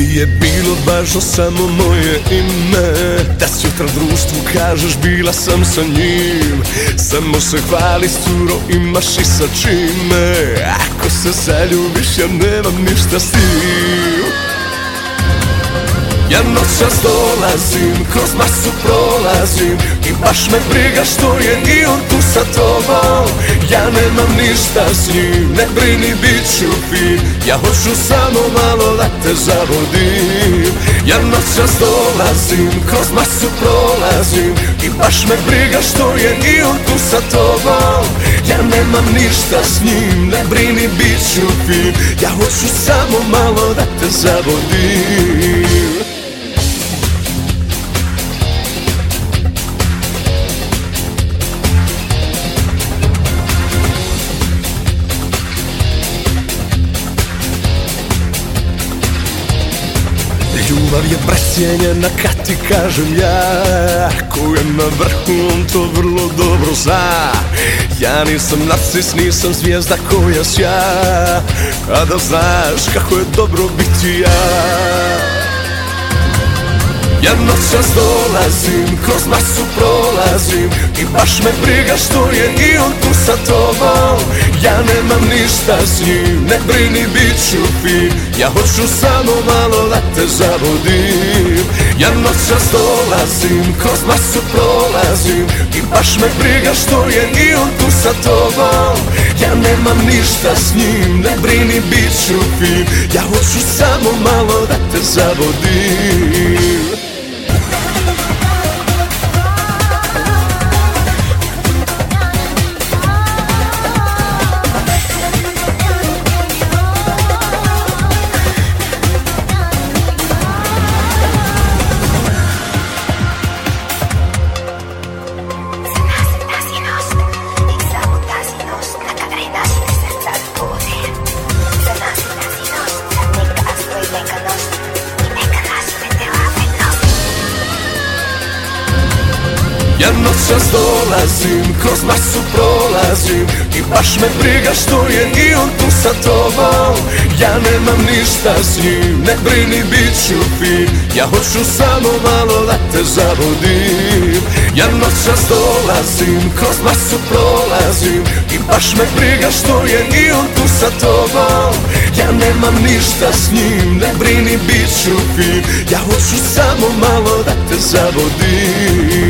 Nije bilo važno samo moje ime. Da si jutra društvu kažeš bila sam sa njim. Samo se hvali curo imaš i sa čime. Ako se zaljubiš ja nemam ništa s tim ja noćas dolazim, kroz masu prolazim. I baš me briga što je i on tu sa tobom. Ja nemam ništa s njim, ne brini bit ću fin. Ja hoću samo malo da te zavodim Ja noćas dolazim, kroz masu prolazim. I baš me briga što je i on tu sa tobom. Ja nemam ništa s njim, ne brini bit ću fin. Ja hoću samo malo da te zavodim Ljubav je presjenjena kad ti kažem ja Ko je na vrhu on to vrlo dobro zna. Ja nisam narcis, nisam zvijezda koja sja A da znaš kako je dobro biti ja. Ja noćas dolazim, kroz masu prolazim I baš me briga što je i on tu sa tobom Ja nemam ništa s njim, ne brini bit ću fin. Ja hoću samo malo da te zavodim Ja noćas dolazim, kroz masu prolazim. I baš me briga što je i on tu sa tobom. Ja nemam ništa s njim, ne brini bit ću fin. Ja hoću samo malo da te zavodim Ja noćas dolazim, kroz masu prolazim I baš me briga što je i on tu sa tobom. Ja nemam ništa s njim, ne brini bit ću fin Ja hoću samo malo da te zavodim Ja noćas dolazim, kroz masu prolazim I baš me briga što je i on tu sa tobom. Ja nemam ništa s njim, ne brini bit ću fin Ja hoću samo malo da te zavodim